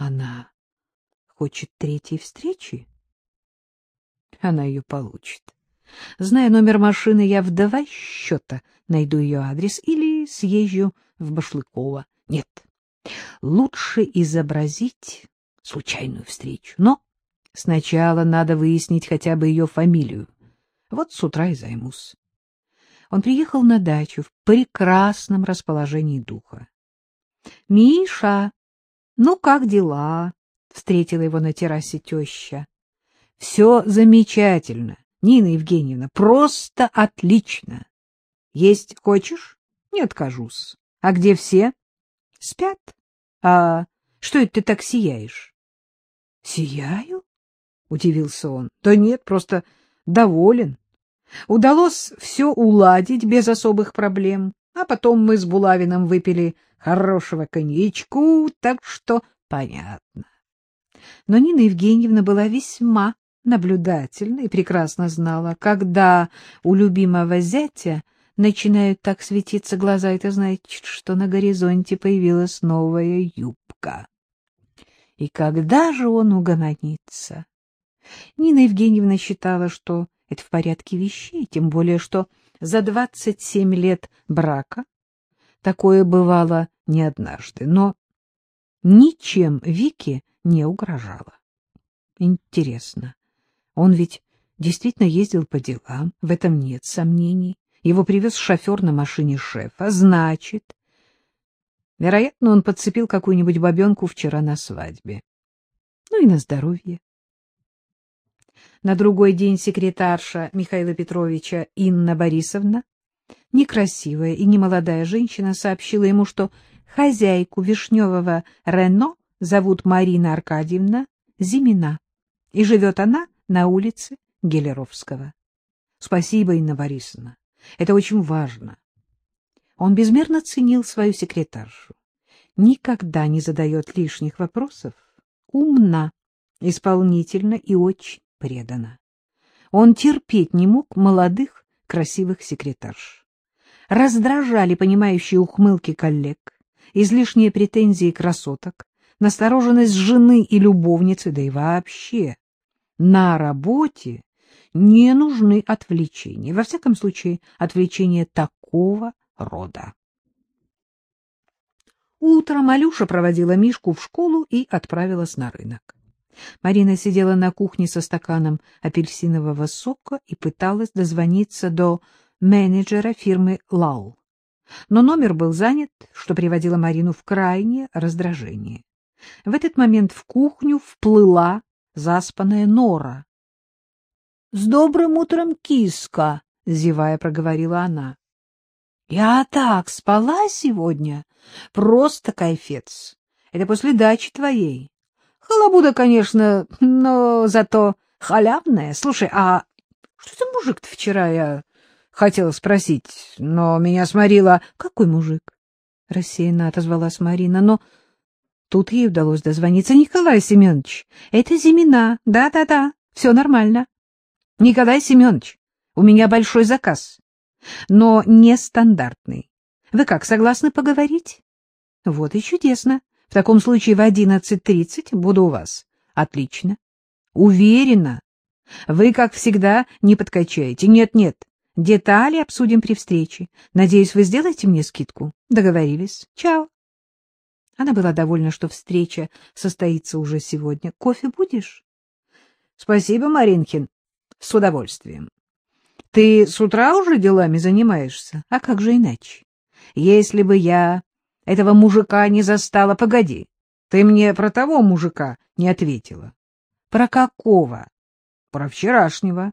Она хочет третьей встречи? Она ее получит. Зная номер машины, я в два счета найду ее адрес или съезжу в Башлыково. Нет, лучше изобразить случайную встречу. Но сначала надо выяснить хотя бы ее фамилию. Вот с утра и займусь. Он приехал на дачу в прекрасном расположении духа. — Миша, ну как дела? — встретила его на террасе теща. — Все замечательно, Нина Евгеньевна, просто отлично. Есть хочешь? Не откажусь. А где все? Спят. А что это ты так сияешь? Сияю? Удивился он. Да нет, просто доволен. Удалось все уладить без особых проблем, а потом мы с Булавиным выпили хорошего коньячку, так что понятно. Но Нина Евгеньевна была весьма наблюдательна и прекрасно знала, когда у любимого зятя начинают так светиться глаза, это значит, что на горизонте появилась новая юбка. И когда же он угомонится? Нина Евгеньевна считала, что это в порядке вещей, тем более, что за двадцать семь лет брака такое бывало не однажды, но ничем Вике не угрожало. Интересно, он ведь действительно ездил по делам, в этом нет сомнений. Его привез шофер на машине шефа. Значит, вероятно, он подцепил какую-нибудь бабенку вчера на свадьбе. Ну и на здоровье. На другой день секретарша Михаила Петровича Инна Борисовна, некрасивая и немолодая женщина, сообщила ему, что хозяйку вишневого Рено зовут Марина Аркадьевна Зимина, и живет она на улице Гелеровского. Спасибо, Инна Борисовна. Это очень важно. Он безмерно ценил свою секретаршу. Никогда не задает лишних вопросов. Умна, исполнительна и очень предана. Он терпеть не мог молодых, красивых секретарш. Раздражали понимающие ухмылки коллег, излишние претензии красоток, настороженность жены и любовницы, да и вообще. На работе не нужны отвлечения, во всяком случае, отвлечения такого рода. Утром Алюша проводила Мишку в школу и отправилась на рынок. Марина сидела на кухне со стаканом апельсинового сока и пыталась дозвониться до менеджера фирмы «Лал». Но номер был занят, что приводило Марину в крайнее раздражение. В этот момент в кухню вплыла заспанная Нора. — С добрым утром, киска! — зевая проговорила она. — Я так спала сегодня. Просто кайфец. Это после дачи твоей. Халабуда, конечно, но зато халявная. Слушай, а что за мужик-то вчера я хотела спросить, но меня сморила... — Какой мужик? — рассеянно отозвалась Марина, но... Тут ей удалось дозвониться. — Николай Семенович, это Зимина. Да-да-да, все нормально. Николай Семенович, у меня большой заказ, но нестандартный. Вы как, согласны поговорить? Вот и чудесно. В таком случае в одиннадцать тридцать буду у вас. Отлично. Уверена. Вы, как всегда, не подкачаете. Нет-нет, детали обсудим при встрече. Надеюсь, вы сделаете мне скидку? Договорились. Чао. Она была довольна, что встреча состоится уже сегодня. Кофе будешь? Спасибо, Маринкин. С удовольствием. Ты с утра уже делами занимаешься? А как же иначе? Если бы я этого мужика не застала... Погоди, ты мне про того мужика не ответила. Про какого? Про вчерашнего.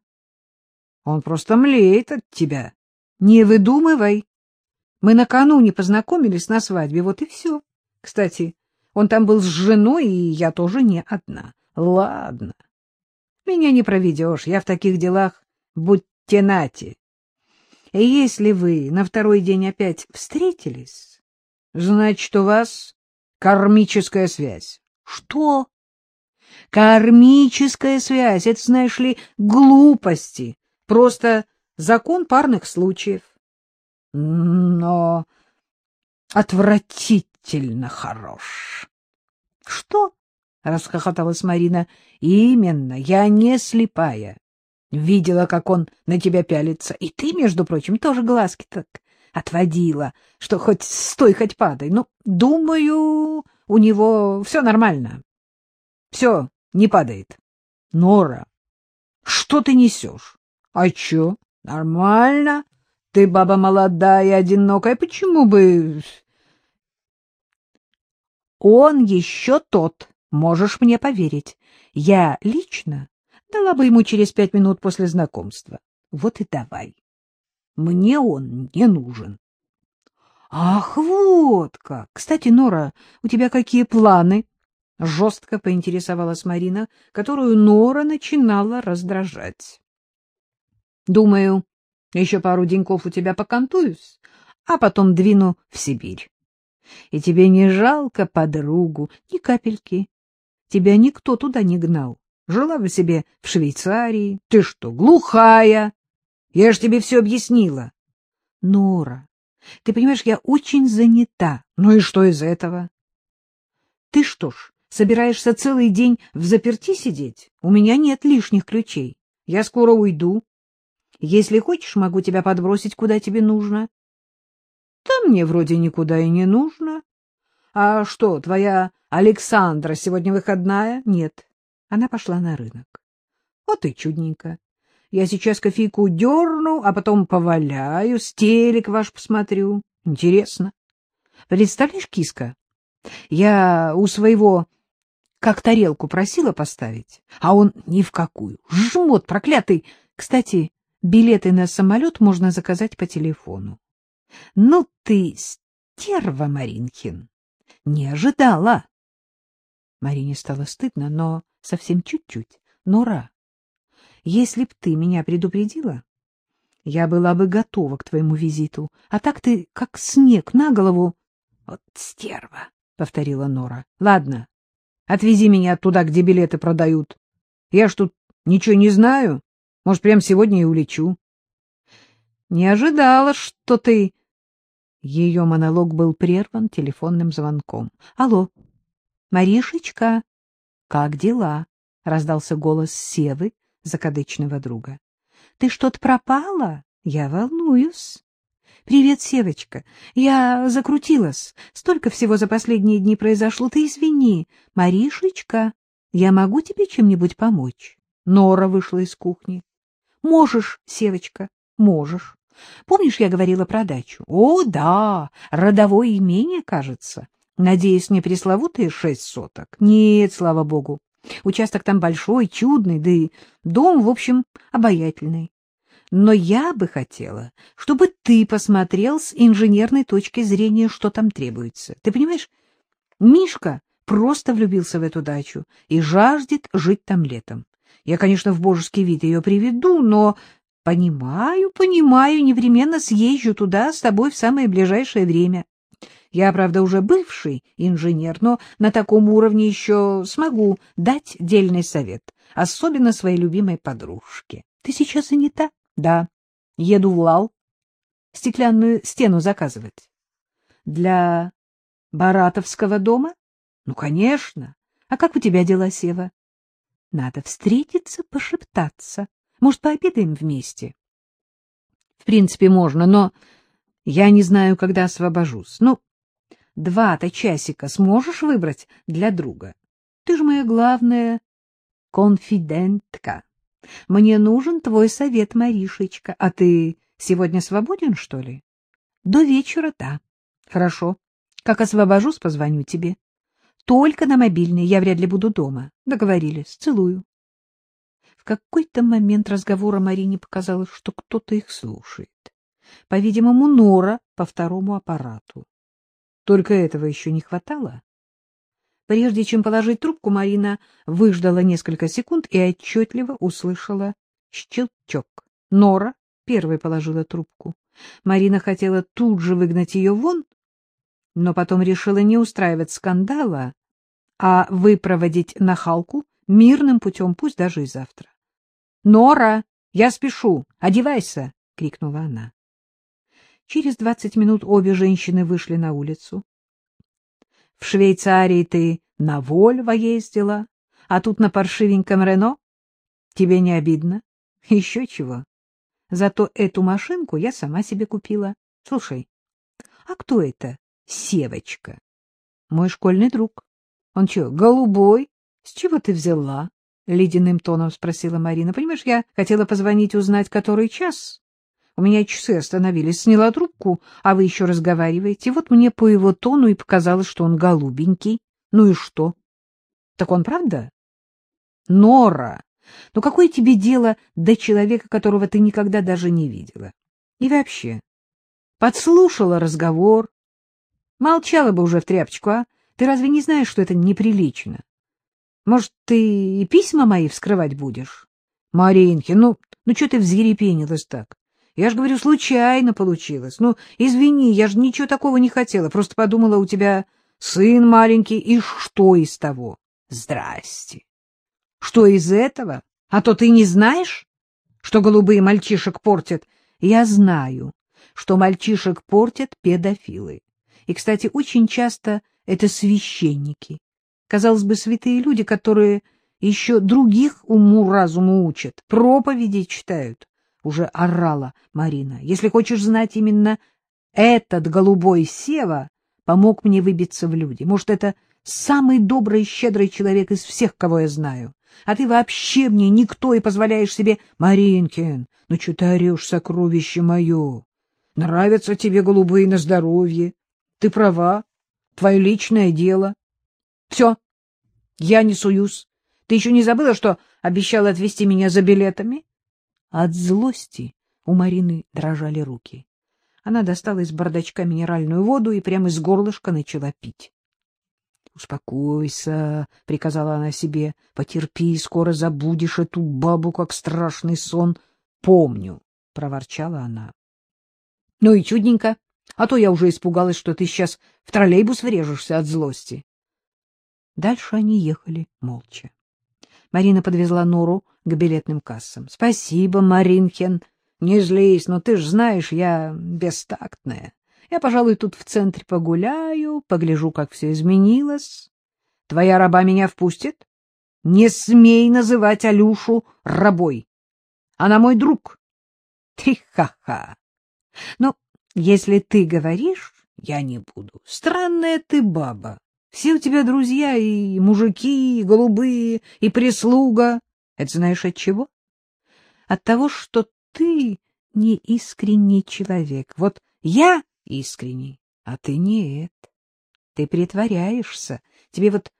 Он просто млеет от тебя. Не выдумывай. Мы накануне познакомились на свадьбе, вот и все. Кстати, он там был с женой, и я тоже не одна. Ладно. Меня не проведешь, я в таких делах будьте нати. Если вы на второй день опять встретились, значит, у вас кармическая связь. Что? Кармическая связь, это, знаешь ли, глупости. Просто закон парных случаев. Но отвратительно хорош. Что? — расхохоталась Марина. — Именно, я не слепая. Видела, как он на тебя пялится. И ты, между прочим, тоже глазки так отводила, что хоть стой, хоть падай. Ну, думаю, у него все нормально. Все, не падает. Нора, что ты несешь? А чё? Нормально. Ты баба молодая одинокая. Почему бы... Он еще тот, можешь мне поверить. Я лично дала бы ему через пять минут после знакомства. Вот и давай. Мне он не нужен. Ах, вот как! Кстати, Нора, у тебя какие планы? Жестко поинтересовалась Марина, которую Нора начинала раздражать. Думаю, еще пару деньков у тебя покантуюсь, а потом двину в Сибирь. И тебе не жалко подругу, ни капельки. Тебя никто туда не гнал. Жила бы себе в Швейцарии. Ты что, глухая? Я ж тебе все объяснила. Нора, ты понимаешь, я очень занята. Ну и что из этого? Ты что ж, собираешься целый день в заперти сидеть? У меня нет лишних ключей. Я скоро уйду. Если хочешь, могу тебя подбросить, куда тебе нужно. Да мне вроде никуда и не нужно. А что, твоя Александра сегодня выходная? Нет. Она пошла на рынок. Вот и чудненько. Я сейчас кофейку дерну, а потом поваляю, стелик ваш посмотрю. Интересно. Представляешь, киска, я у своего как тарелку просила поставить, а он ни в какую. Жмот проклятый. Кстати, билеты на самолет можно заказать по телефону. Ну ты стерва, Маринхин, не ожидала. Марине стало стыдно, но совсем чуть-чуть. Нора, если б ты меня предупредила, я была бы готова к твоему визиту, а так ты как снег на голову. — Вот стерва, — повторила Нора. — Ладно, отвези меня туда, где билеты продают. Я ж тут ничего не знаю. Может, прямо сегодня и улечу. — Не ожидала, что ты... Ее монолог был прерван телефонным звонком. — Алло, Маришечка, как дела? — раздался голос Севы, закадычного друга. — Ты что-то пропала? Я волнуюсь. — Привет, Севочка. Я закрутилась. Столько всего за последние дни произошло. Ты извини. Маришечка, я могу тебе чем-нибудь помочь? Нора вышла из кухни. — Можешь, Севочка, можешь. Помнишь, я говорила про дачу? О, да, родовое имение, кажется. Надеюсь, не пресловутые шесть соток? Нет, слава богу. Участок там большой, чудный, да и дом, в общем, обаятельный. Но я бы хотела, чтобы ты посмотрел с инженерной точки зрения, что там требуется. Ты понимаешь, Мишка просто влюбился в эту дачу и жаждет жить там летом. Я, конечно, в божеский вид ее приведу, но понимаю, понимаю, непременно съезжу туда с тобой в самое ближайшее время. Я, правда, уже бывший инженер, но на таком уровне еще смогу дать дельный совет, особенно своей любимой подружке. Ты сейчас занята? Да. Еду в Лал. Стеклянную стену заказывать. Для Баратовского дома? Ну, конечно. А как у тебя дела, Сева? Надо встретиться, пошептаться. Может, пообедаем вместе? В принципе, можно, но я не знаю, когда освобожусь. Ну, Два-то часика сможешь выбрать для друга? Ты же моя главная конфидентка. Мне нужен твой совет, Маришечка. А ты сегодня свободен, что ли? До вечера, да. Хорошо. Как освобожусь, позвоню тебе. Только на мобильный, я вряд ли буду дома. Договорились. Целую. В какой-то момент разговора Марине показалось, что кто-то их слушает. По-видимому, Нора по второму аппарату. Только этого еще не хватало. Прежде чем положить трубку, Марина выждала несколько секунд и отчетливо услышала щелчок. Нора первой положила трубку. Марина хотела тут же выгнать ее вон, но потом решила не устраивать скандала, а выпроводить нахалку мирным путем, пусть даже и завтра. — Нора, я спешу, одевайся! — крикнула она. Через двадцать минут обе женщины вышли на улицу. — В Швейцарии ты на Вольво ездила, а тут на паршивеньком Рено? Тебе не обидно? Еще чего. Зато эту машинку я сама себе купила. Слушай, а кто это Севочка? Мой школьный друг. Он что, голубой? С чего ты взяла? Ледяным тоном спросила Марина. Понимаешь, я хотела позвонить узнать, который час. У меня часы остановились. Сняла трубку, а вы еще разговариваете. Вот мне по его тону и показалось, что он голубенький. Ну и что? Так он правда? Нора, ну какое тебе дело до человека, которого ты никогда даже не видела? И вообще, подслушала разговор. Молчала бы уже в тряпочку, а? Ты разве не знаешь, что это неприлично? Может, ты и письма мои вскрывать будешь? Маринки, ну, ну что ты взъерепенилась так? Я же говорю, случайно получилось. Ну, извини, я же ничего такого не хотела. Просто подумала, у тебя сын маленький, и что из того? Здрасте. Что из этого? А то ты не знаешь, что голубые мальчишек портят? Я знаю, что мальчишек портят педофилы. И, кстати, очень часто это священники. Казалось бы, святые люди, которые еще других уму-разуму учат, проповеди читают. Уже орала Марина. Если хочешь знать именно этот голубой Сева помог мне выбиться в люди. Может, это самый добрый и щедрый человек из всех, кого я знаю. А ты вообще мне никто и позволяешь себе... Маринкин, ну что ты орешь, сокровище мое? Нравятся тебе голубые на здоровье. Ты права, твое личное дело. Все, я не суюсь. Ты еще не забыла, что обещала отвезти меня за билетами? От злости у Марины дрожали руки. Она достала из бардачка минеральную воду и прямо из горлышка начала пить. Успокойся, — приказала она себе, — потерпи, скоро забудешь эту бабу, как страшный сон. Помню, — проворчала она. — Ну и чудненько, а то я уже испугалась, что ты сейчас в троллейбус врежешься от злости. Дальше они ехали молча. Марина подвезла Нору к билетным кассам. — Спасибо, Маринхен. Не злись, но ты ж знаешь, я бестактная. Я, пожалуй, тут в центре погуляю, погляжу, как все изменилось. Твоя раба меня впустит? Не смей называть Алюшу рабой. Она мой друг. Ты ха-ха. Но если ты говоришь, я не буду. Странная ты баба. Все у тебя друзья и мужики, и голубые, и прислуга. Это знаешь от чего? От того, что ты не искренний человек. Вот я искренний, а ты нет. Ты притворяешься. Тебе вот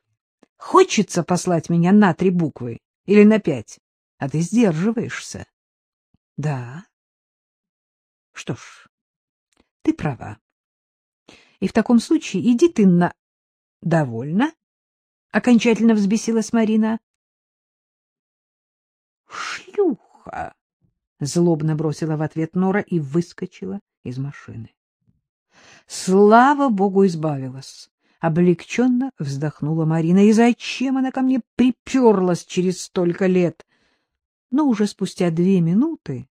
хочется послать меня на три буквы или на пять, а ты сдерживаешься. Да. Что ж, ты права. И в таком случае иди ты на... Довольно? Окончательно взбесилась Марина. Шлюха! Злобно бросила в ответ Нора и выскочила из машины. Слава богу, избавилась. Облегченно вздохнула Марина. И зачем она ко мне приперлась через столько лет? Но уже спустя две минуты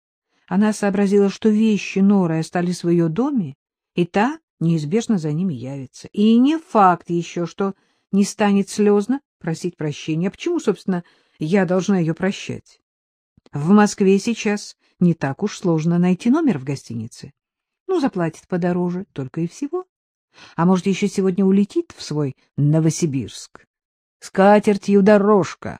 она сообразила, что вещи Норы остались в ее доме, и та неизбежно за ними явится. И не факт еще, что не станет слезно просить прощения. А почему, собственно, я должна ее прощать? В Москве сейчас не так уж сложно найти номер в гостинице. Ну, заплатит подороже, только и всего. А может, еще сегодня улетит в свой Новосибирск. С катертью дорожка.